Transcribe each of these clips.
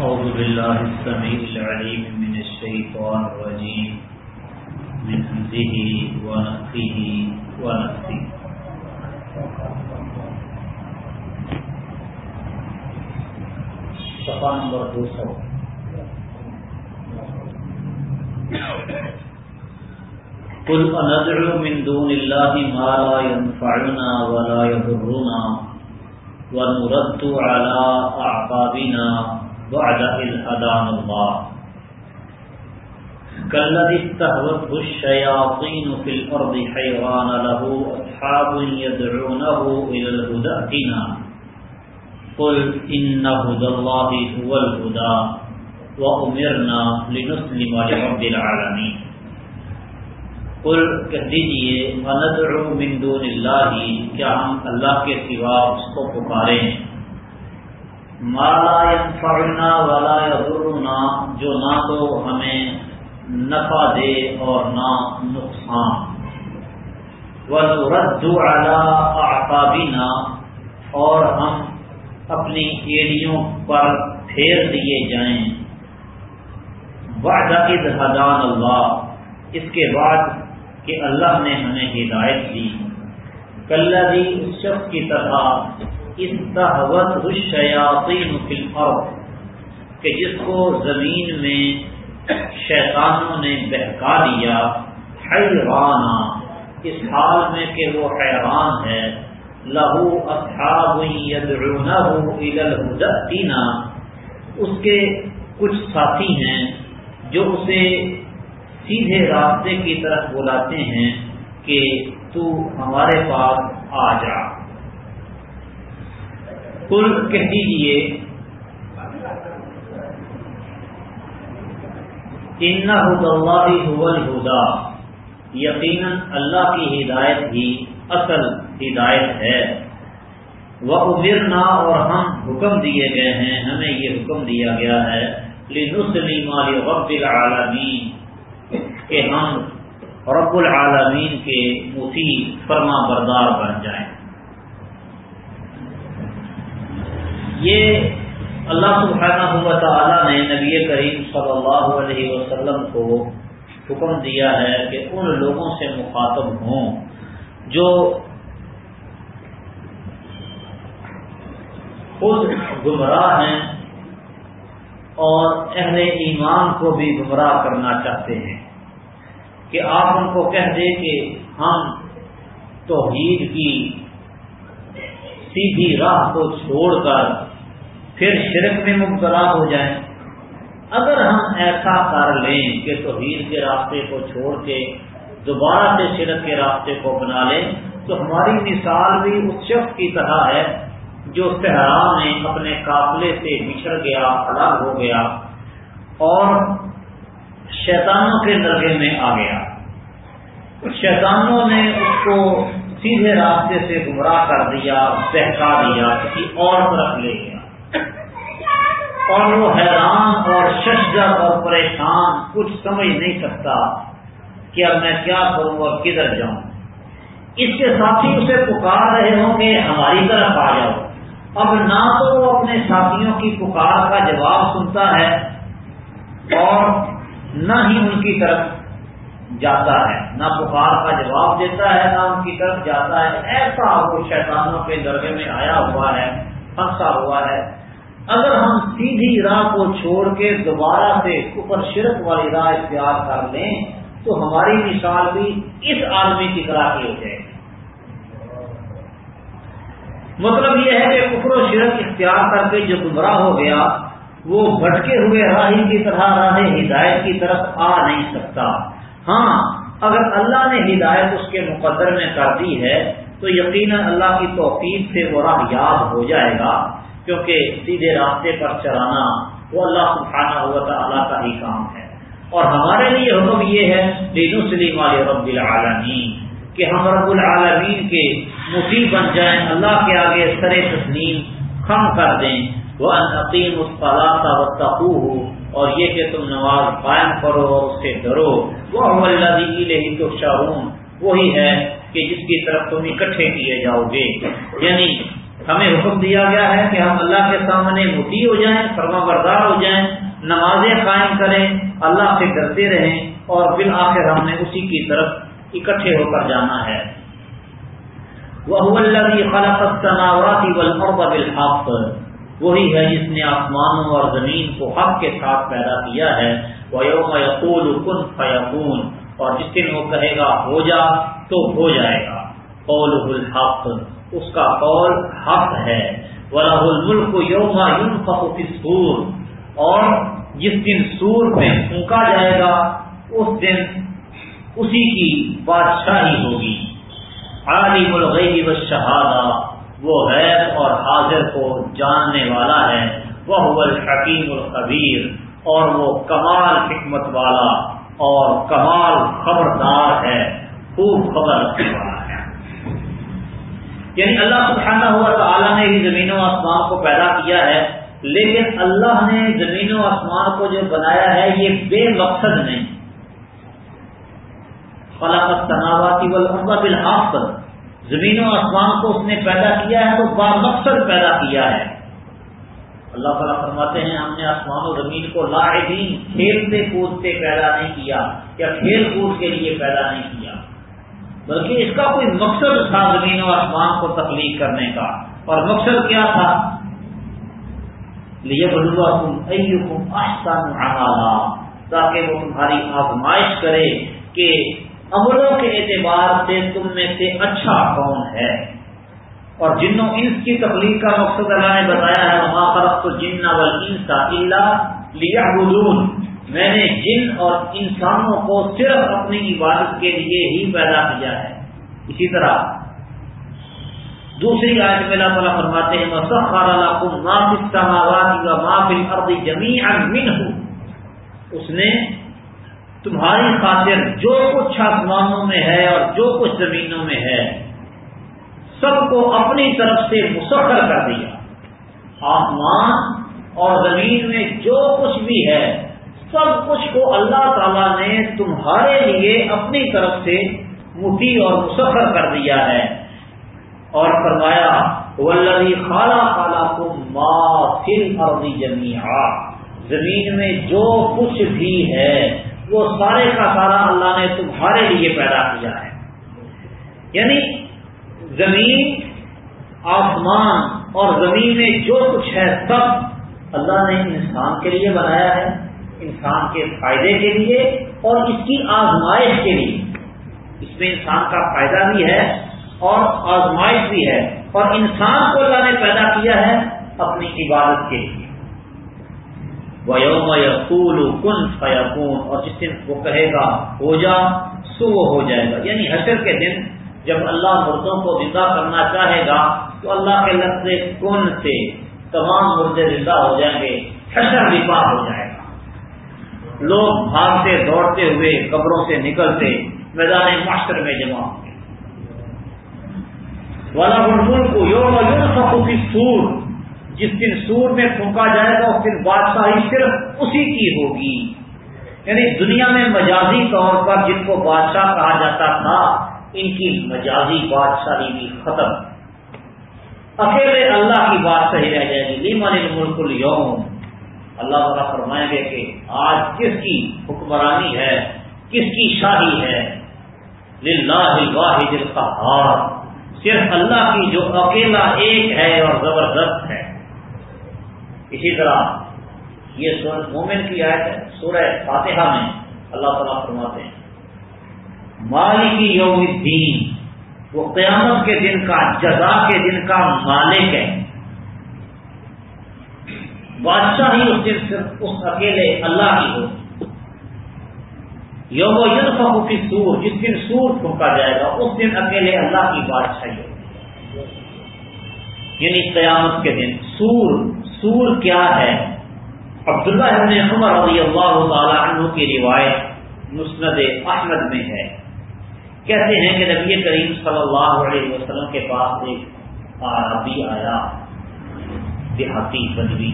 أعوذ بالله السميع العليم من الشيطان الرجيم. من همزه ونفخه ونفسه صفحة نمبر دو سو. قل أندعو من دون الله ما لا ينفعنا ولا يضرنا ونرد على أعقابنا بعد إذ هدانا الله. كالذي استهوته الشياطين في الأرض حيران له، أصحاب يدعونه إلى الهدى ائتنا قل إن هدى الله هو الهدى، وأمرنا لنسلم لرب العالمين. قل کہہ دیجیے وندعو من دون اللہ کیا ہم اللہ کے سوا اس کو پکاریں ما لا ينفعنا ولا يضرنا، جو نہ تو ہمیں نفع دے اور نہ نقصان۔ ونرد على اعقابنا اور ہم اپنی ایڑیوں پر پھیر دیے جائیں۔ بعد اذ هدان اللہ اس کے بعد کہ اللہ نے ہمیں ہدایت دی۔ کلری اس شخص کی طرح اس تحوت الشیاطین فی الارض کہ جس کو زمین میں شیطانوں نے بہکا دیا، حیرانا، اس حال میں کہ وہ حیران ہے، لہو اصحاب یدعونہ الی اس کے کچھ ساتھی ہیں جو اسے سیدھے راستے کی طرف بلاتے ہیں کہ تو ہمارے پاس آ جا۔ کل کہہ دیجیے ان اللہ الہدا، یقیناً اللہ کی ہدایت ہی اصل ہدایت ہے۔ وہ ابرنا اور ہم حکم دیے گئے ہیں، ہمیں یہ حکم دیا گیا ہے، لنسلم لرب العالمین کہ ہم رب العالمین کے مفی فرما بردار بن جائیں۔ یہ اللہ سبحانہ ہوا تعالیٰ نے نبی کریم صلی اللہ علیہ وسلم کو حکم دیا ہے کہ ان لوگوں سے مخاطب ہوں جو خود گمراہ ہیں اور اہل ایمان کو بھی گمراہ کرنا چاہتے ہیں کہ آپ ان کو کہہ دیں کہ ہم توحید کی سیدھی راہ کو چھوڑ کر پھر شرک میں مبتلا ہو جائیں۔ اگر ہم ایسا کر لیں کہ توحید کے راستے کو چھوڑ کے دوبارہ سے شرک کے راستے کو بنا لیں، تو ہماری مثال بھی اس شخص کی طرح ہے جو صحرا میں اپنے قافلے سے بچھڑ گیا الگ ہو گیا اور شیطانوں کے درگے میں آ گیا۔ شیطانوں نے اس کو سیدھے راستے سے گمراہ کر دیا، بہکا دیا، کسی اور طرف لے گیا۔ اور وہ حیران اور ششدر اور پریشان، کچھ سمجھ نہیں سکتا کہ اب میں کیا کروں اور کدھر جاؤں۔ اس کے ساتھی اسے پکار رہے ہوں کہ ہماری طرف آ جاؤ۔ اب نہ تو وہ اپنے ساتھیوں کی پکار کا جواب سنتا ہے اور نہ ہی ان کی طرف جاتا ہے۔ نہ پکار کا جواب دیتا ہے، نہ ان کی طرف جاتا ہے۔ ایسا وہ شیطانوں کے درگے میں آیا ہوا ہے، پھنسا ہوا ہے۔ اگر ہم سیدھی راہ کو چھوڑ کے دوبارہ سے اوپر شرک والی راہ اختیار کر لیں، تو ہماری مثال بھی اس آدمی کی طرح کی ہو جائے گی۔ مطلب یہ ہے کہ کفر و شرک اختیار کر کے جو گمراہ ہو گیا، وہ بھٹکے ہوئے راہی کی طرح، راہ ہدایت کی طرف آ نہیں سکتا۔ ہاں اگر اللہ نے ہدایت اس کے مقدر میں کر دی ہے، تو یقیناً اللہ کی توفیق سے وہ راہ یاد ہو جائے گا۔ کیونکہ سیدھے راستے پر چلانا وہ اللہ سبحانہ ہوا تھا کا ہی کام ہے۔ اور ہمارے لیے حکم یہ ہے دین سلیم علیہ رب العالمین کہ ہم رب العالمین کے مفید بن جائیں، اللہ کے آگے سر تسلیم خم کر دیں۔ وہ انعقیم اس ہو اور یہ کہ تم نماز قائم کرو اور اس سے ڈرو۔ وہ اللہ تو شاہون وہی ہے کہ جس کی طرف تم اکٹھے کیے جاؤ گے۔ یعنی ہمیں حکم دیا گیا ہے کہ ہم اللہ کے سامنے متی ہو جائیں فرما بردار ہو جائیں، نمازیں قائم کریں، اللہ سے ڈرتے رہیں اور بالآخر ہم نے اسی کی طرف اکٹھے ہو کر جانا ہے۔ وہ خلق السماوات والارض بالحق۔ وہی ہے جس نے آسمانوں اور زمین کو حق کے ساتھ پیدا کیا ہے۔ وہ یوم یقول کن فیقون اور جس دن وہ کہے گا، ہو جا تو ہو جائے گا۔ قول الحق۔ اس کا قول حق ہے۔ ولاح الملک یوم فی سور اور جس دن سور میں پھونکا جائے گا، اس دن اسی کی بادشاہی ہوگی۔ عالم الغیب والشہادہ، وہ غیب اور حاضر کو جاننے والا ہے۔ وہ الحکیم القبیر اور وہ کمال حکمت والا اور کمال خبردار ہے۔ خوب خبر رکھنے والا۔ یعنی اللہ سبحانہ ہوا تعالیٰ نے ہی زمین و آسمان کو پیدا کیا ہے، لیکن اللہ نے زمین و آسمان کو جو بنایا ہے، یہ بے مقصد نہیں۔ فلاقت تناواتی والارض بالحق۔ زمین و آسمان کو اس نے پیدا کیا ہے تو با مقصد پیدا کیا ہے۔ اللہ تعالیٰ فرماتے ہیں، ہم نے آسمان و زمین کو لاعبین، کھیلتے کودتے پیدا نہیں کیا، یا کھیل کود کے لیے پیدا نہیں کیا۔ بلکہ اس کا کوئی مقصد تھا زمین و آسمان کو تخلیق کرنے کا اور مقصد کیا تھا؟ لیے بلوا تم آستان تاکہ وہ تمہاری آزمائش کرے کہ عملوں کے اعتبار سے تم میں سے اچھا کون ہے۔ اور جنوں انس کی تخلیق کا مقصد اللہ نے بتایا ہے وہاں فرق تو جن انسا اللہ لیا میں نے جن اور انسانوں کو صرف اپنی عبادت کے لیے ہی پیدا کیا ہے۔ اسی طرح دوسری آیت میں اللہ تعالیٰ فرماتے ہیں اس نے تمہاری خاطر جو کچھ آسمانوں میں ہے اور جو کچھ زمینوں میں ہے، سب کو اپنی طرف سے مسخر کر دیا۔ آسمان اور زمین میں جو کچھ بھی ہے سب کچھ کو اللہ تعالی نے تمہارے لیے اپنی طرف سے مٹھی اور مسخر کر دیا ہے۔ اور فرمایا ولدی خالہ خالہ کو ماں فل اور زمین میں جو کچھ بھی ہے، وہ سارے کا سارا اللہ نے تمہارے لیے پیدا کیا ہے۔ یعنی زمین، آسمان اور زمین میں جو کچھ ہے، سب اللہ نے انسان کے لیے بنایا ہے۔ انسان کے فائدے کے لیے اور اس کی آزمائش کے لیے۔ اس میں انسان کا فائدہ بھی ہے اور آزمائش بھی ہے۔ اور انسان کو اللہ نے پیدا کیا ہے اپنی عبادت کے لیے۔ ویوم یقول کن فیقون اور جس دن وہ کہے گا، ہو جا سو وہ ہو جائے گا۔ یعنی حشر کے دن جب اللہ مردوں کو زندہ کرنا چاہے گا، تو اللہ کے لفظ کن سے تمام مردے زندہ ہو جائیں گے، حشر بھی ہو جائے گا لوگ بھاگتے، دوڑتے ہوئے قبروں سے نکلتے میدان ماسٹر میں جمع ہوں گے والا ملک کو یوم یوم سکوتی سور جس دن سور میں پھونکا جائے گا اس دن بادشاہی صرف اسی کی ہوگی۔ یعنی دنیا میں مجازی طور پر جن کو بادشاہ کہا جاتا تھا، ان کی مجازی بادشاہی بھی ختم۔ اکیلے اللہ کی بادشاہی رہ جائے گی۔ لیمن الملک اليوم؟ اللہ تعالیٰ فرمائیں گے کہ آج کس کی حکمرانی ہے؟ کس کی شاہی ہے؟ للہ الواحد القہار۔ صرف اللہ کی جو اکیلا ایک ہے اور زبردست ہے۔ اسی طرح یہ سورج مومن کی آیت ہے، سورہ فاتحہ میں اللہ تعالیٰ فرماتے ہیں مالی کی یوم الدین، وہ قیامت کے دن کا، جزا کے دن کا مالک ہے۔ بادشاہ ہی اس صرف اس اکیلے اللہ کی ہو۔ یوم و کی سور جس دن سور پھونکا جائے گا، اس دن اکیلے اللہ کی بادشاہی ہو یعنی قیامت کے دن سور سور کیا ہے؟ عبداللہ ابن عمر رضی اللہ تعالی عنہ کی روایت مسند احمد میں ہے۔ کہتے ہیں کہ نبی کریم صلی اللہ علیہ وسلم کے پاس ایک عربی آیا، دیہاتی بدوی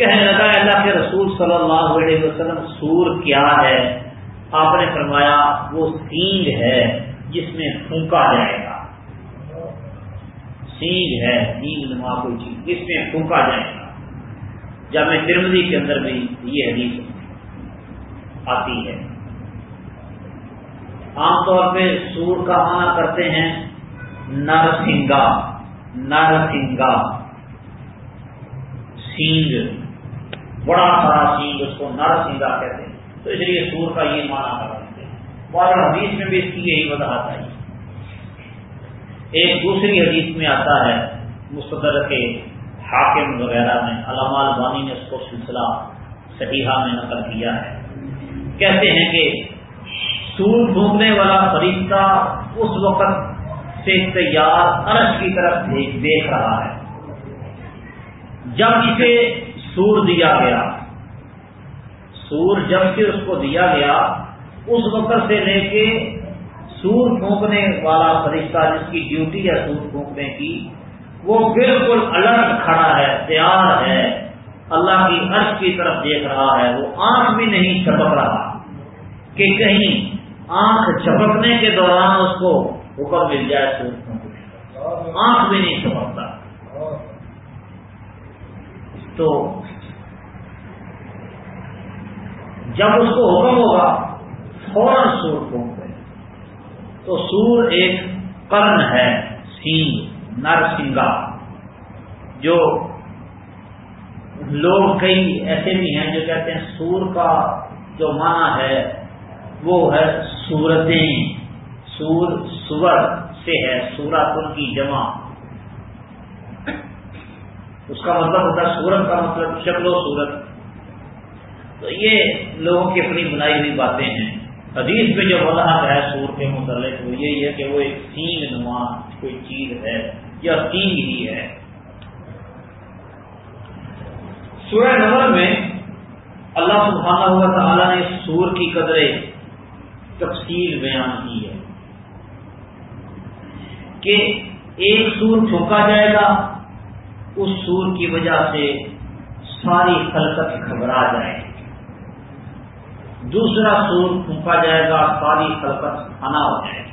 کہنے لگا اللہ کے رسول صلی اللہ علیہ وسلم، سور کیا ہے؟ آپ نے فرمایا، وہ سینگ ہے جس میں پھونکا جائے گا۔ سینگ ہے سینگ نما کوئی چیز اس میں پھونکا جائے گا۔ جب میں ترمدی کے اندر بھی یہ حدیث آتی ہے۔ عام طور پہ سور کا معنی کرتے ہیں، نرسنگا نرسنگا۔ سینگ۔ بڑا سارا سینگ اس کو نرسنگا کہتے ہیں۔ تو اس لیے سور کا یہ معنی کر رہے ہیں اور حدیث میں بھی اس کی یہی وضاحت آئی۔ ایک دوسری حدیث میں آتا ہے مستدر کے حاکم وغیرہ میں علامہ البانی نے اس کو سلسلہ صحیحہ میں نقل کیا ہے۔ کہتے ہیں کہ سور ڈھونڈنے والا فرشتہ اس وقت سے تیار عرش کی طرف دیکھ رہا ہے۔ جب اسے سور دیا گیا۔ سور جب سے اس کو دیا گیا، اس وقت سے لے کے سور پھونکنے والا فرشتہ جس کی ڈیوٹی ہے سور پھونکنے کی، وہ بالکل الگ کھڑا ہے، تیار ہے۔ اللہ کی عرش کی طرف دیکھ رہا ہے۔ وہ آنکھ بھی نہیں چپک رہا۔ کہ کہیں آنکھ چپکنے کے دوران اس کو حکم مل جائے سور پھونکنے آنکھ بھی نہیں چپکتا تو جب اس کو حکم ہوگا، فوراً سور پھونک گئے تو سور ایک کرن ہے، سینگ، نر سنگا، جو لوگ کئی ایسے بھی ہیں جو کہتے ہیں سور کا جو معنی ہے، وہ ہے سورتیں۔ سور سور سے ہے، سورت ان کی جمع۔ اس کا مطلب ہوتا ہے سورت کا مطلب شکل و صورت۔ تو یہ لوگوں کی اپنی بنائی ہوئی باتیں ہیں۔ حدیث میں جو وضاحت ہے سور کے متعلق، وہ یہی ہے کہ وہ ایک سینگ نما کوئی چیز ہے یا سینگ ہی ہے۔ سورہ نمبر میں اللہ سبحانہ ہوا تعالیٰ نے سور کی قدرے تفصیل بیان کی ہے کہ ایک سور چھوکا جائے گا، اس سور کی وجہ سے ساری خلقت گھبرا جائے گی۔ دوسرا سور پھونکا جائے گا، ساری خلقت فنا ہو جائے گی۔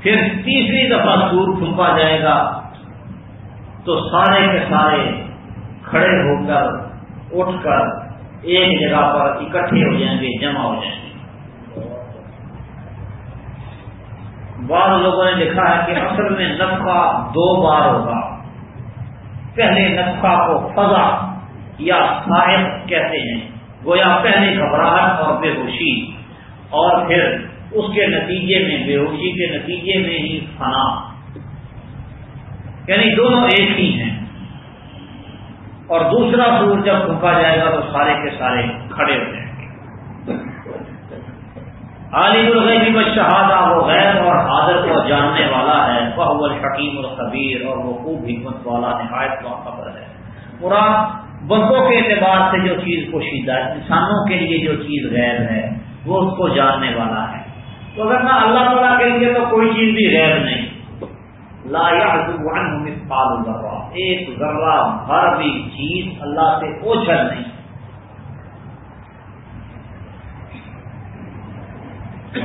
پھر تیسری دفعہ سور پھونکا جائے گا، تو سارے کے سارے کھڑے ہو کر، اٹھ کر ایک جگہ پر اکٹھے ہو جائیں گے، جمع ہو جائیں گے۔ بعض لوگوں نے لکھا ہے کہ اصل میں نفقہ دو بار ہوگا۔ پہلے نفقہ کو فضا یا صاحب کہتے ہیں۔ گویا پہلے گھبراہٹ اور بے ہوشی اور پھر اس کے نتیجے میں بے ہوشی کے نتیجے میں ہی فنا۔ یعنی دونوں ایک ہی ہیں۔ اور دوسرا سور جب پھونکا جائے گا تو سارے کے سارے کھڑے ہو جائیں گے۔ عالم الغیب و شہادہ وہ غیر اور حاضر کو جاننے والا ہے۔ وہ الحکیم الخبیر اور وہ خوب حکمت والا، نہایت کا خبر ہے۔ مراد بندوں کے اعتبار سے جو چیز پوشیدہ ہے، انسانوں کے لیے جو چیز غیر ہے، وہ اس کو جاننے والا ہے۔ تو اگر نہ اللہ تعالیٰ کے لیے تو کوئی چیز بھی غیر نہیں۔ لا مثقال ذرہ۔ ایک ذرہ بھر بھی چیز اللہ سے اوچھل نہیں۔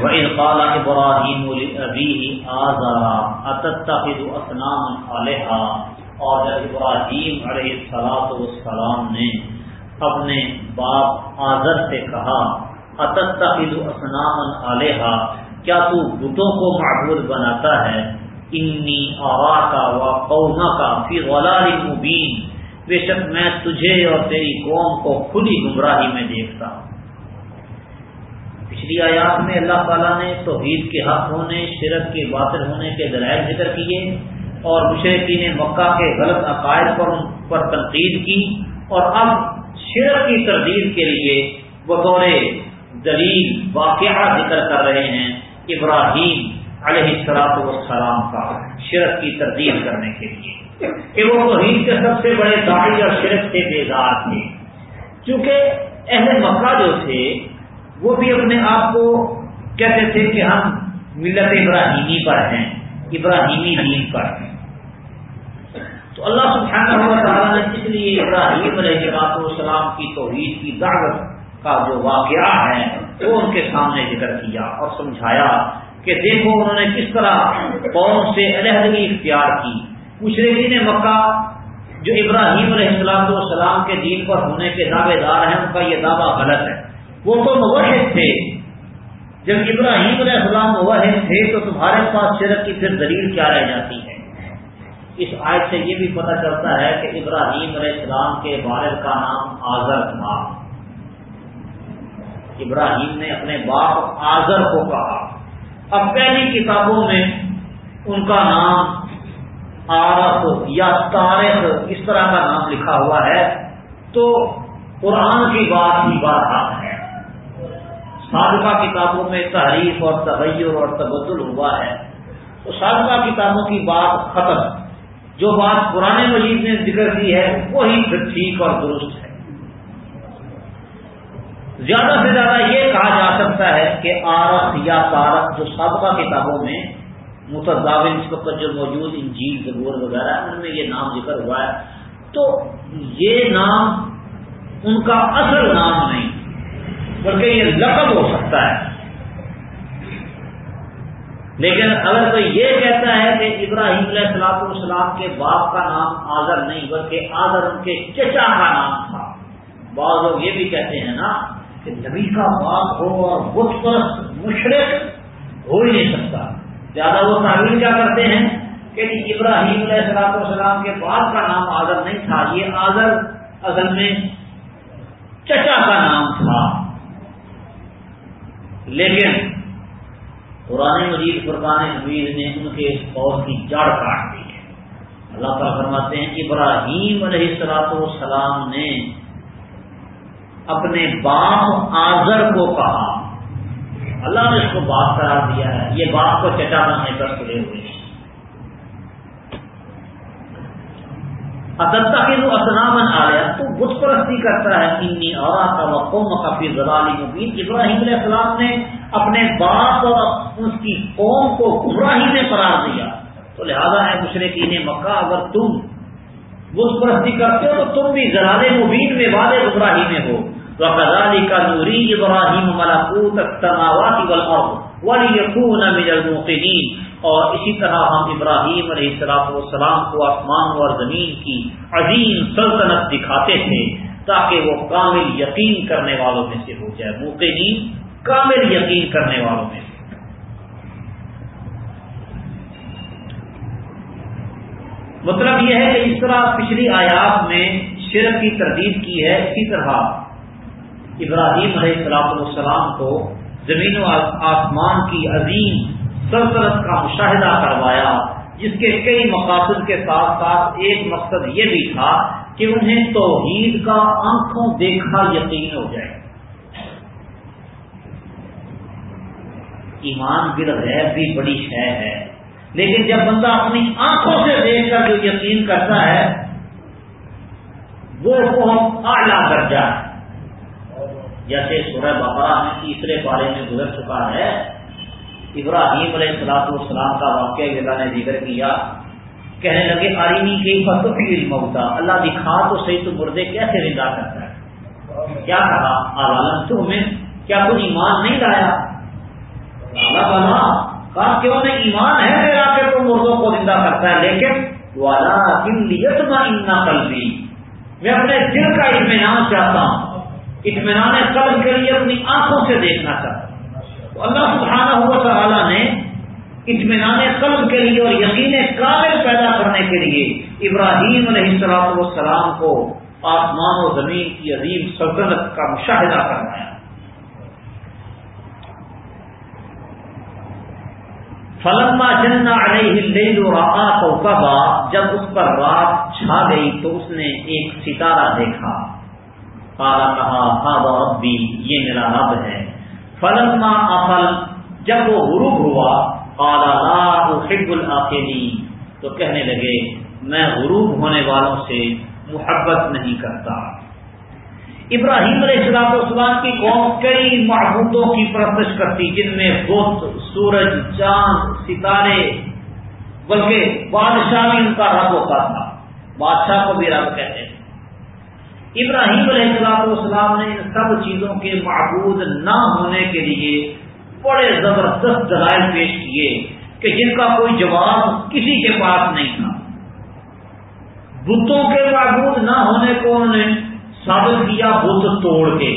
وَإِذْ قَالَ إِبْرَاهِيمُ لِأَبِيهِ آزَرَا أَتَتَّخِذُ أَصْنَامًا آلِهَةً؟ اور جب ابراہیم علیہ سلاط والسلام نے اپنے باپ آزر سے کہا اسنام علیہ کیا تو بتوں کو معبود بناتا ہے؟ انی آوا کا و قوما کا فی غلال مبین، بے شک میں تجھے اور تیری قوم کو خود ہی گمراہی میں دیکھتا ہوں. پچھلی آیات میں اللہ تعالیٰ نے توحید کے حق ہونے، شرک کے باطل ہونے کے دلائل ذکر کیے اور مشرقی نے مکہ کے غلط عقائد پر ان پر تنقید کی اور اب شرک کی تردید کے لیے بطور دلیل واقعہ ذکر کر رہے ہیں ابراہیم علیہ السلاط والسلام کا شرک کی تردید کرنے کے لیے کہ وہ توحید کے سب سے بڑے داڑھی اور شرک سے بیدار تھے۔ چونکہ اہل مکہ جو تھے، وہ بھی اپنے آپ کو کہتے تھے کہ ہم ملت ابراہیمی پر ہیں، ابراہیمی دین پر ہیں۔ تو اللہ سبحانہ و تعالیٰ نے اس لیے ابراہیم علیہ السلام کی توحید کی دعوت کا جو واقعہ ہے، وہ ان کے سامنے ذکر کیا اور سمجھایا کہ دیکھو انہوں نے کس طرح قوم سے علیحدگی اختیار کی۔ مشرقین مکہ جو ابراہیم علیہ السلام والسلام کے دین پر ہونے کے دعوے دار ہیں، ان کا یہ دعویٰ غلط ہے۔ وہ تو موحد تھے۔ جب ابراہیم علیہ السلام موحد تھے تو تمہارے پاس شرک کی پھر دلیل کیا رہ جاتی ہے؟ اس آیت سے یہ بھی پتہ چلتا ہے کہ ابراہیم علیہ السلام کے والد کا نام آزر تھا۔ ابراہیم نے اپنے باپ آزر کو کہا۔ اب پہلی کتابوں میں ان کا نام عارف یا تاریخ اس طرح کا نام لکھا ہوا ہے، تو قرآن کی بات ہی بات ہے۔ سابقہ کتابوں میں تحریف اور تغیر اور تبدل ہوا ہے۔ تو سابقہ کتابوں کی بات ختم۔ جو بات پرانے مجید نے ذکر کی ہے، وہی پھر ٹھیک اور درست ہے۔ زیادہ سے زیادہ یہ کہا جا سکتا ہے کہ آرف یا تارف جو سابقہ کتابوں میں متضاون اس وقت جو موجود انجیل، زبور وغیرہ، ان میں یہ نام ذکر ہوا ہے۔ تو یہ نام ان کا اصل نام نہیں، بلکہ یہ لقب ہو سکتا ہے۔ لیکن اگر کوئی یہ کہتا ہے کہ ابراہیم علیہ السلام السلام کے باپ کا نام آزر نہیں، بلکہ آزر ان کے چچا کا نام تھا۔ بعض لوگ یہ بھی کہتے ہیں نا کہ نبی کا باپ ہو اور بت پرست مشرق ہو ہی نہیں سکتا۔ زیادہ وہ تعمیر کیا کرتے ہیں کہ ابراہیم علیہ السلام السلام کے باپ کا نام آزر نہیں تھا، یہ آزر اصل میں چچا کا نام تھا۔ لیکن قرآن مجید فرقان حمید نے ان کے اس کی جڑ کاٹ دی ہے۔ اللہ تعالیٰ فرماتے ہیں ابراہیم علیہ السلاط والسلام نے اپنے باپ آزر کو کہا۔ اللہ نے اس کو باپ قرار دیا ہے۔ یہ باپ کو چٹا بننے پر کھلے ہوئے ہیں۔ ادتا کے جو اسلامن آ گیا۔ تو بت پرستی کرتا ہے، انی اور قوم کافی زلالی مبین ابراہیم علیہ السلام نے اپنے باپ اور اس کی قوم کو گمراہی میں قرار دیا۔ تو لہذا ہے مشرقین مکہ، اگر تم بت پرستی کرتے ہو تو تم بھی زلال مبین میں والے گمراہی میں ہو۔ وَكَذَلِكَ نُورِي إِبْرَاهِيمُ مَلَكُوتَ السَّمَاوَاتِ وَالْأَرْضِ وَلِيَكُونَ مِنَ الْمُوقِنِينَ۔ اور اسی طرح ہم ابراہیم علیہ السلام والسلام کو آسمان اور زمین کی عظیم سلطنت دکھاتے تھے تاکہ وہ کامل یقین کرنے والوں میں سے ہو جائے۔ موقعین کامل یقین کرنے والوں میں مطلب یہ ہے کہ اس طرح پچھلی آیات میں شرک کی تردید کی ہے، اسی طرح ابراہیم علیہ السلام والسلام کو زمین و آسمان کی عظیم سلطنت کا مشاہدہ کروایا، جس کے کئی مقاصد کے ساتھ ساتھ ایک مقصد یہ بھی تھا کہ انہیں توحید کا آنکھوں دیکھا یقین ہو جائے۔ ایمان بل غیب بھی بڑی شہ ہے۔ لیکن جب بندہ اپنی آنکھوں سے دیکھ کر جو یقین کرتا ہے، وہ بہت اعلیٰ درجہ ہے جیسے سورہ بقرہ میں تیسرے بارے میں گزر چکا ہے، ابراہیم علیہ السلاط والسلام کا واقعہ اللہ نے ذکر کیا۔ کہنے لگے آرینی کے فتح علم ہوتا اللہ دکھا تو صحیح تو مردے کیسے ردا کرتا ہے؟ کیا کہا؟ عالم تو میں کیا کوئی ایمان نہیں لایا؟ اللہ تعالیٰ کہا کہ انہیں ایمان ہے میرا کہ تو مردوں کو زندہ کرتا ہے، لیکن والا اتنا قلبی میں اپنے دل کا اطمینان چاہتا ہوں۔ اطمینان قلب کے لیے اپنی آنکھوں سے دیکھنا چاہتا تو اللہ سبحانہ ہوا تعالیٰ نے اطمینان قلب کے لیے اور یقین قابل پیدا کرنے کے لیے ابراہیم علیہ السلام والسلام کو آسمان و زمین کی عظیم سلطنت کا مشاہدہ کروایا فلما جنا علیہ تو کبا جب اس پر رات چھا گئی تو اس نے ایک ستارہ دیکھا۔ کالا کہا ہاں ربی، یہ میرا رب ہے۔ فلما افل جب وہ غروب ہوا کالا لا احب العقیدی تو کہنے لگے، میں غروب ہونے والوں سے محبت نہیں کرتا۔ ابراہیم علیہ السلام السلام کی قوم کئی معبودوں کی پرستش کرتی، جن میں بت، سورج، چاند، ستارے، بلکہ بادشاہ بھی ان کا رب ہوتا تھا۔ بادشاہ کو بھی رب کہتے تھے ابراہیم علیہ السلام والسلام نے ان سب چیزوں کے معبود نہ ہونے کے لیے بڑے زبردست دلائل پیش کیے کہ جن کا کوئی جواب کسی کے پاس نہیں تھا۔ بتوں کے معبود نہ ہونے کو انہوں نے ثابت کیا بت توڑ کے۔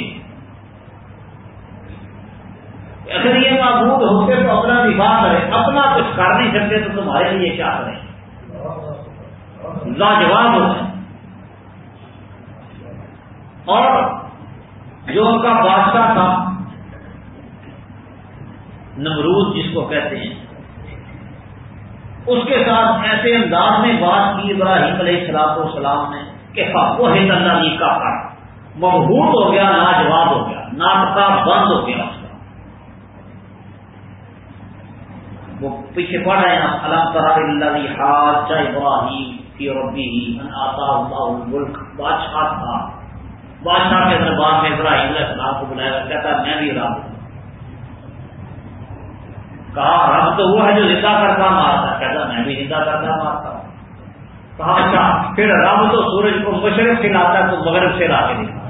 اگر یہ معبود ہوتے تو اپنا دفاع کرے، اپنا کچھ کر نہیں سکتے تو تمہارے لیے کیا کریں؟ لاجواب ہوتا ہے اور جو ان کا بادشاہ تھا، نمرود جس کو کہتے ہیں، اس کے ساتھ ایسے انداز میں بات کی ابراہیم علیہ السلام السلام نے کہ وہ اللہ جی کا کر مبہوت ہو گیا، لاجواب ہو گیا ناپکا بند ہو گیا۔ اس کا وہ پیچھے پڑ رہے ہیں علم کرار اللہ حاج ابراہیم کی ربی آتا اللہ ملک بادشاہ تھا۔ بادشاہ کے دربار میں ابراہیم علیہ السلام کو بلایا کہتا میں بھی رہا ہوں۔ کہا، رب تو وہ ہے جو زندہ کرتا مارتا کہتا میں بھی زندہ کرتا مارتا۔ ہوں کہا اچھا پھر رب تو سورج کو مشرق سے لاتا ہے، تو مغرب سے لا کے دکھا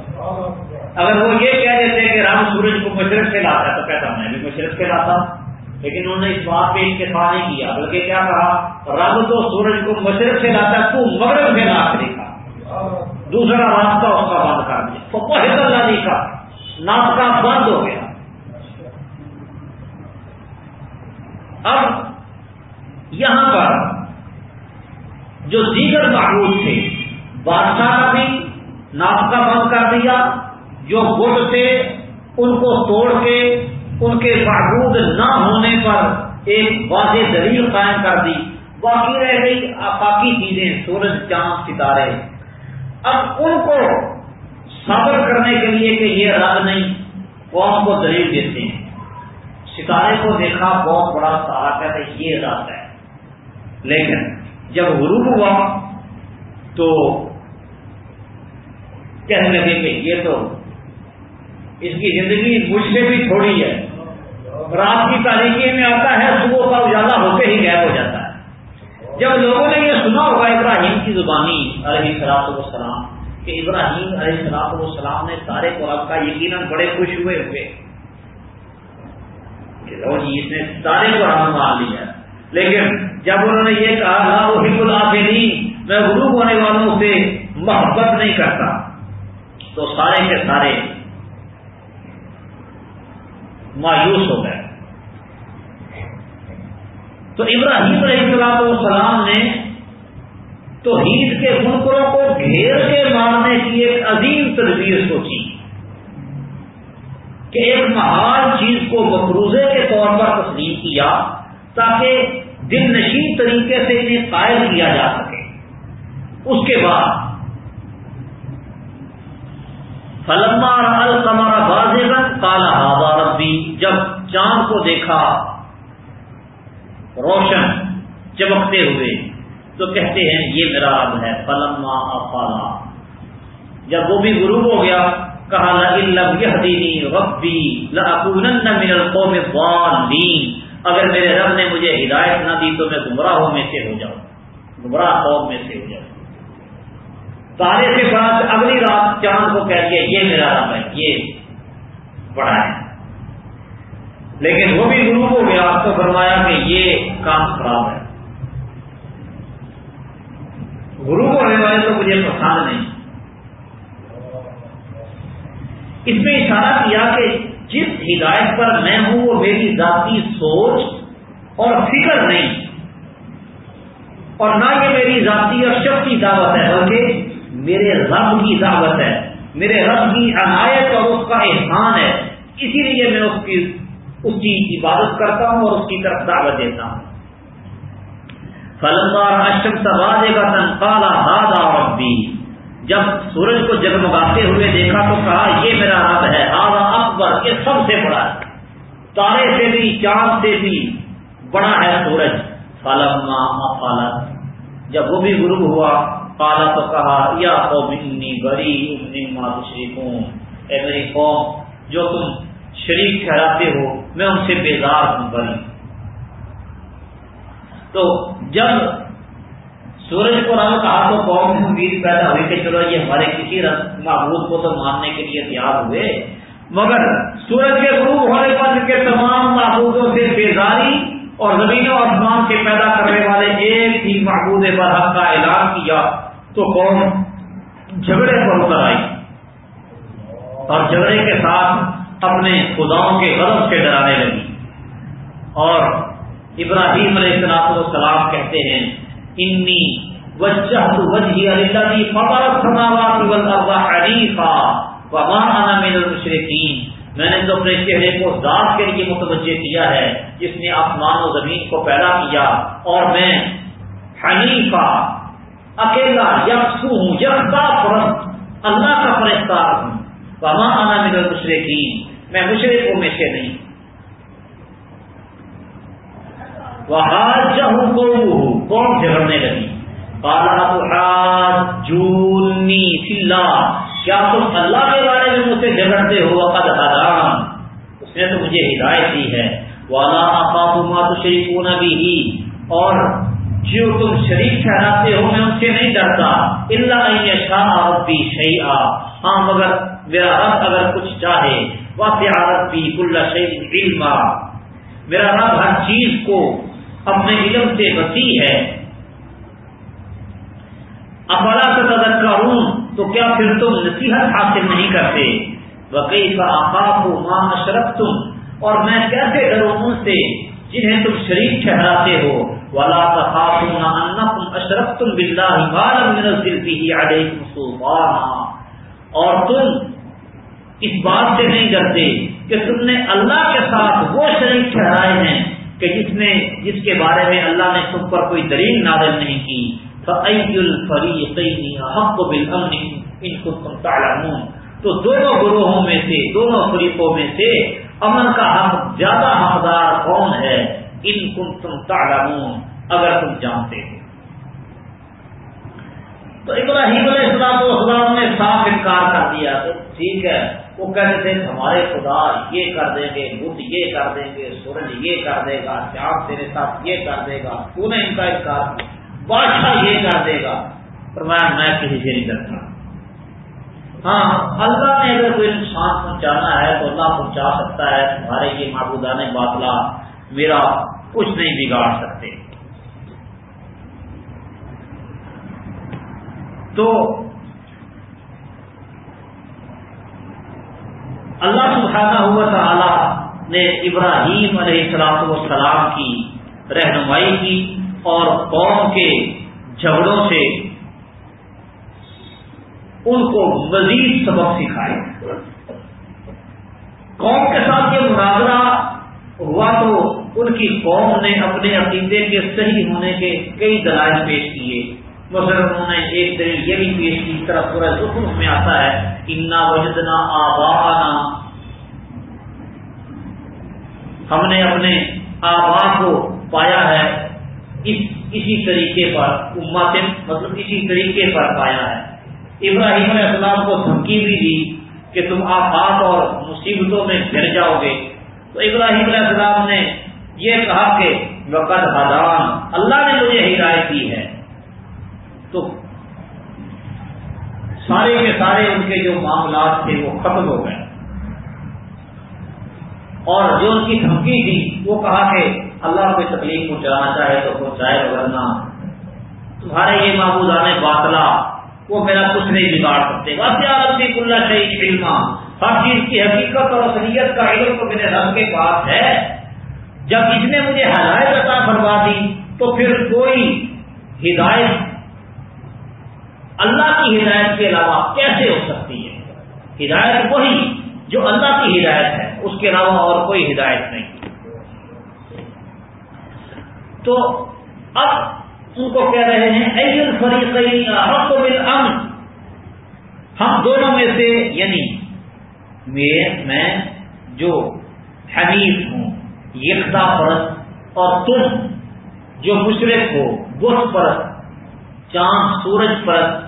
اگر وہ یہ کہہ دیتے کہ رام سورج کو مشرق سے لاتا ہے، تو کہتا میں بھی مشرق سے لاتا لیکن انہوں نے اس بات پہ اتفاق نہیں کیا، بلکہ کیا کہا، رب تو سورج کو مشرق سے لاتا ہے، تو مغرب سے لا کے دکھا دوسرا راستہ اس کا بند کر دیا۔ تو اللہ جی کا ناپکا بند ہو گیا۔ اب یہاں پر جو دیگر معروف تھے۔ بادشاہ بھی ناپکا بند کر دیا۔ جو گٹ تھے، ان کو توڑ کے ان کے معروف نہ ہونے پر ایک واضح دلیل قائم کر دی۔ باقی رہ گئی آفاقی چیزیں، سورج، چاند، ستارے۔ اب ان کو صبر کرنے کے لیے کہ یہ رد نہیں، قوم کو دلیل دیتے ہیں۔ ستارے کو دیکھا، بہت بڑا سارا کہتے یہ رات ہے۔ لیکن جب غروب ہوا تو کہنے لگے کہ یہ تو اس کی زندگی مجھ سے بھی تھوڑی ہے۔ رات کی تاریخی میں آتا ہے، صبح کا اجالا ہوتے ہی غائب ہو جاتا ہے۔ جب لوگوں نے یہ سنا ہوگا، ابراہیم کی زبانی علیہ سلاط والسلام، کہ ابراہیم علیہ سلاط والسلام نے سارے قرآن کا یقیناً بڑے خوش ہوئے ہوئے۔ لو جی اس نے سارے کو رام مان لیا۔ لیکن جب انہوں نے یہ کہا، لا وہ ہند نہیں میں غروب ہونے والوں سے محبت نہیں کرتا. تو سارے کے سارے مایوس ہو گئے. تو ابراہیم علیہ السلام السلام نے تو ہید کے منکروں کو گھیر کے مارنے کی ایک عظیم تدبیر سوچی کہ ایک محال چیز کو مفروضے کے طور پر تسلیم کیا تاکہ دل نشین طریقے سے انہیں قائل کیا جا سکے۔ اس کے بعد فلما القمر بازغن کالا ربی جب چاند کو دیکھا روشن چمکتے ہوئے تو کہتے ہیں، یہ میرا رب ہے۔ فلما افالا جب وہ بھی غروب ہو گیا، کہا ربی من القوم الضالین اگر میرے رب نے مجھے ہدایت نہ دی تو میں گمراہوں میں سے ہو جاؤں، گمراہ قوم میں سے ہو جاؤں۔ تارے کے بعد اگلی رات چاند کو کہہ دیا، یہ میرا رب ہے، یہ بڑا ہے۔ لیکن وہ بھی غروب ہو گیا، آپ کو فرمایا کہ یہ کام خراب ہے۔ غروب ہونے والے تو مجھے پسند نہیں۔ اس میں اشارہ کیا کہ جس ہدایت پر میں ہوں وہ میری ذاتی سوچ اور فکر نہیں۔ اور نہ یہ میری ذاتی اور شب کی دعوت ہے، بلکہ میرے رب کی دعوت ہے، میرے رب کی عنایت اور اس کا احسان ہے۔ اسی لیے میں اس کی اس کی عبادت کرتا ہوں اور اس کی طرف دعوت دیتا ہوں۔ فلندار اشم سوادے کا تنقالہ دادا اور بھی جب سورج کو جگمگاتے ہوئے دیکھا تو کہا، یہ میرا رب ہے آدھا اکبر، یہ سب سے بڑا ہے۔ تارے سے بھی، چاند سے بھی بڑا ہے سورج۔ فالم فالت جب وہ بھی غروب ہوا کالا تو کہا، یا قومی بری شریف ہوں اے میری قوم، جو تم شریف ٹھہراتے ہو، میں ان سے بیدار ہوں بری تو جب سورج کو رنگ کہا تو قوم میں امید پیدا ہوئی کہ چلو یہ ہمارے کسی معبود کو تو ماننے کے لیے تیار ہوئے۔ مگر سورج کے غروب ہونے پر کے تمام معبودوں سے بیداری اور زمین و آسمان کے پیدا کرنے والے ایک ہی محبود برحق کا اعلان کیا تو قوم جھگڑے پر اتر آئی۔ اور جھگڑے کے ساتھ اپنے خداؤں کے غرض سے ڈرانے لگی۔ اور ابراہیم علیہ السلام کہتے ہیں انی وجہ وجہ اللہ فطرت سماوات والارض حنیفا وما انا من المشرکین میں نے تو اپنے چہرے کو ذات کے لیے متوجہ کیا ہے، جس نے آسمان و زمین کو پیدا کیا، اور میں حنیفہ اکیلا، یکسو ہوں، یکتا پرست اللہ کا فرستار ہوں۔ وما انا من المشرکین، میں مشرقوں میں سے نہیں۔ وہ کون جھگڑنے لگی۔ جونی فلا کیا تم اللہ کے بارے میں مجھ سے جھگڑتے ہو؟ وقت حرام اس نے تو مجھے ہدایت دی ہے۔ والا آپا تو شریف ہونا بھی ہی اور جو تم شریف ٹھہراتے ہو، میں ان سے نہیں ڈرتا۔ اللہ شاہ عربی شہی آ ہاں مگر میرا رب اگر کچھ چاہے واقع عربی کل شہید علم میرا رب ہر چیز کو اپنے علم سے وسیع ہے۔ افلا سے تو کیا پھر تم نصیحت حاصل نہیں کرتے؟ وکئی کا آقاف ماں اشرف تم اور میں کیسے ڈروں ان سے جنہیں تم شریف ٹھہراتے ہو؟ والا تم اشرف تم اور تم اس بات سے نہیں ڈرتے کہ تم نے اللہ کے ساتھ وہ شریف ٹھہرائے ہیں کہ جس نے جس کے بارے میں اللہ نے تم پر کوئی دلیل نازل نہیں کی فعید الفریقین حق بالامن ان کو تم تعلمون۔ تو دونوں گروہوں میں سے، دونوں فریقوں میں سے امن کا حق، زیادہ حقدار کون ہے؟ ان کم تم تعلمون۔ اگر تم جانتے ہو۔ تو ابراہیم علیہ السلام السلام نے صاف انکار کر دیا۔ تو ٹھیک ہے۔ وہ کہتے تھے، ہمارے خدا یہ کر دیں گے بدھ یہ کر دیں گے، سورج یہ کر دے گا، چاند تیرے ساتھ یہ کر دے گا، تو نے ان کا انکار کیا، بادشاہ یہ کر دے گا۔ فرمایا، میں کسی سے نہیں کرتا ہاں اللہ نے اگر کوئی نقصان پہنچانا ہے تو اللہ پہنچا سکتا ہے، تمہارے یہ معبودان باطلا میرا کچھ نہیں بگاڑ سکتے۔ تو اللہ سبحانہ ہوا تعالی نے ابراہیم علیہ السلام والسلام کی رہنمائی کی اور قوم کے جھگڑوں سے ان کو مزید سبق سکھائے قوم کے ساتھ یہ مناظرہ ہوا تو ان کی قوم نے اپنے عقیدے کے صحیح ہونے کے کئی دلائل پیش کیے۔ مثلا انہوں نے ایک دلیل یہ بھی پیش کی طرح پورا ظخر میں آتا ہے، انا وجدنا آبا ہم نے اپنے آبا کو پایا ہے، اس، اسی طریقے پر، امت مطلب اسی طریقے پر پایا ہے۔ ابراہیم علیہ السلام کو دھمکی بھی دی کہ تم آفات اور مصیبتوں میں گر جاؤ گے۔ تو ابراہیم علیہ السلام نے یہ کہا کہ وقت حدان اللہ نے مجھے ہدایت کی ہے تو سارے کے سارے ان کے جو معاملات تھے وہ ختم ہو گئے۔ اور جو ان کی دھمکی تھی وہ کہا کہ اللہ کوئی تکلیف پہنچانا چاہے تو پہنچائے ورنہ تمہارے یہ معبود آنے باطلا وہ میرا کچھ نہیں بگاڑ سکتے۔ بس اللہ شہید علم ہر چیز کی حقیقت اور اصلیت کا علم تو میرے رب کے پاس ہے۔ جب اس نے مجھے ہدایت عطا فرما دی تو پھر کوئی ہدایت اللہ کی ہدایت کے علاوہ کیسے ہو سکتی ہے؟ ہدایت وہی جو اللہ کی ہدایت ہے، اس کے علاوہ اور کوئی ہدایت نہیں۔ تو اب ان کو کہہ رہے ہیں فریقین حق بالامن ہم دونوں میں سے یعنی میں جو حنیف ہوں، یکتا پرست، اور تم جو مشرق ہو، بت پرست، چاند، سورج پرست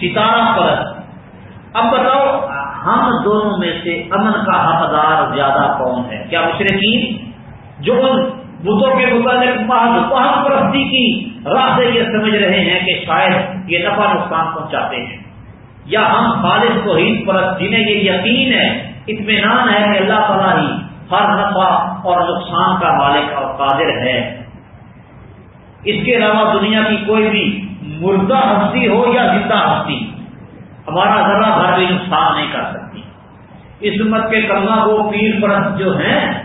ستارہ پرست اب بتاؤ، ہم دونوں میں سے امن کا حقدار زیادہ کون ہے؟ کیا مشرقین جو ان بتوں کے متعلق محض پرستی کی راہ سے یہ سمجھ رہے ہیں کہ شاید یہ نفع نقصان پہنچاتے ہیں۔ یا ہم خالص توحید پرست جنہیں یہ یقین ہے، اطمینان ہے کہ اللہ تعالیٰ ہی ہر نفع اور نقصان کا مالک اور قادر ہے۔ اس کے علاوہ دنیا کی کوئی بھی مردہ ہستی ہو یا زندہ ہستی، ہمارا ذرا بھر بھی نقصان نہیں کر سکتی۔ اس امت کے کلمہ کو پیر پرست جو ہیں،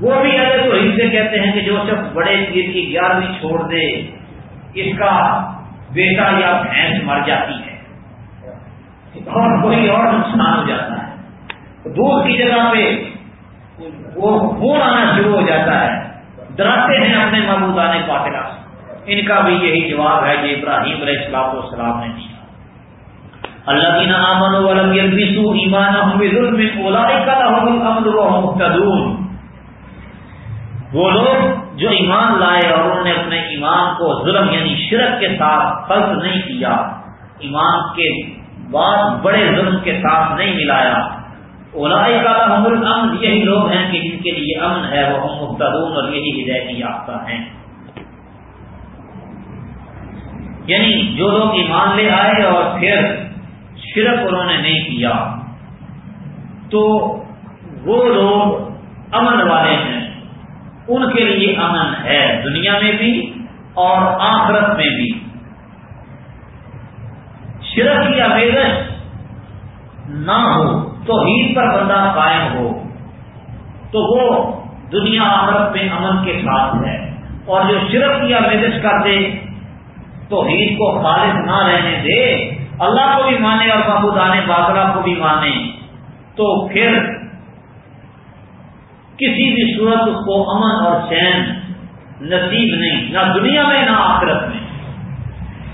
وہ بھی اگر تو سے کہتے ہیں کہ جو شخص بڑے پیر کی گیارہویں چھوڑ دے، اس کا بیٹا یا بھینس مر جاتی ہے۔ اور کوئی اور نقصان ہو جاتا ہے۔ دودھ کی جگہ پہ وہ خون آنا شروع ہو جاتا ہے۔ ڈراتے ہیں اپنے محبود آنے پاطرا ان کا بھی یہی جواب ہے جو ابراہیم علیہ السلام السلام نے دیا اللہ کی نامن ولم یلبسو ایمان بظلم اولئک لهم الامن وهم مهتدون۔ وہ لوگ جو ایمان لائے اور انہوں نے اپنے ایمان کو ظلم یعنی شرک کے ساتھ فرض نہیں کیا، ایمان کے بعد بڑے ظلم کے ساتھ نہیں ملایا۔ اولائی کا الامن، یہی لوگ ہیں کہ جن کے لیے امن ہے وہ ہم اور یہی ہدایت یافتہ ہیں۔ یعنی جو لوگ ایمان لے آئے اور پھر شرک انہوں نے نہیں کیا، تو وہ لوگ امن والے ہیں۔ ان کے لیے امن ہے دنیا میں بھی اور آخرت میں بھی۔ شرک کی آویزش نہ ہو تو عید پر بندہ قائم ہو، تو وہ دنیا آخرت میں امن کے ساتھ ہے۔ اور جو شرک کی آویزش کر دے تو عید کو خالص نہ رہنے دے، اللہ کو بھی مانے اور بابو دانے باغرا کو بھی مانے۔ تو پھر کسی بھی صورت اس کو امن اور چین نصیب نہیں، نہ دنیا میں، نہ آخرت میں۔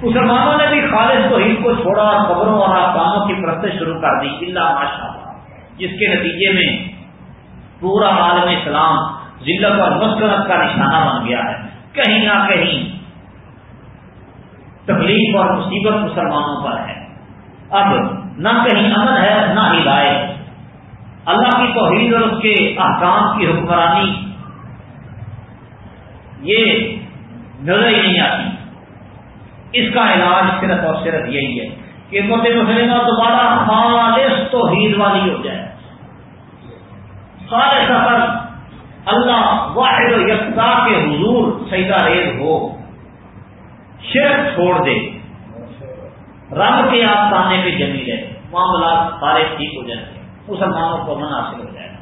مسلمانوں نے بھی خالص تو کو چھوڑا اور خبروں اور آساموں کی پرست شروع کر دی۔ اللہ ماشاء اللہ جس کے نتیجے میں پورا عالم اسلام ذلت اور مسکرت کا نشانہ بن گیا ہے۔ کہیں نہ کہیں تکلیف اور مصیبت مسلمانوں پر ہے۔ اب نہ کہیں امن ہے، نہ ہدایت۔ اللہ کی توحید اور اس کے احکام کی حکمرانی۔ یہ نظر ہی نہیں آتی۔ اس کا علاج صرف اور صرف یہی ہے کہ مت مسلمہ دوبارہ خالص توحید والی ہو جائے۔ سارے سفر اللہ واحد و یکتا کے حضور سیدہ ریز ہو۔ شرک چھوڑ دے رب کے آستانے پہ جمی رہے معاملات سارے ٹھیک ہو جائیں گے مسلمانوں کو من حاصل ہو جائے گا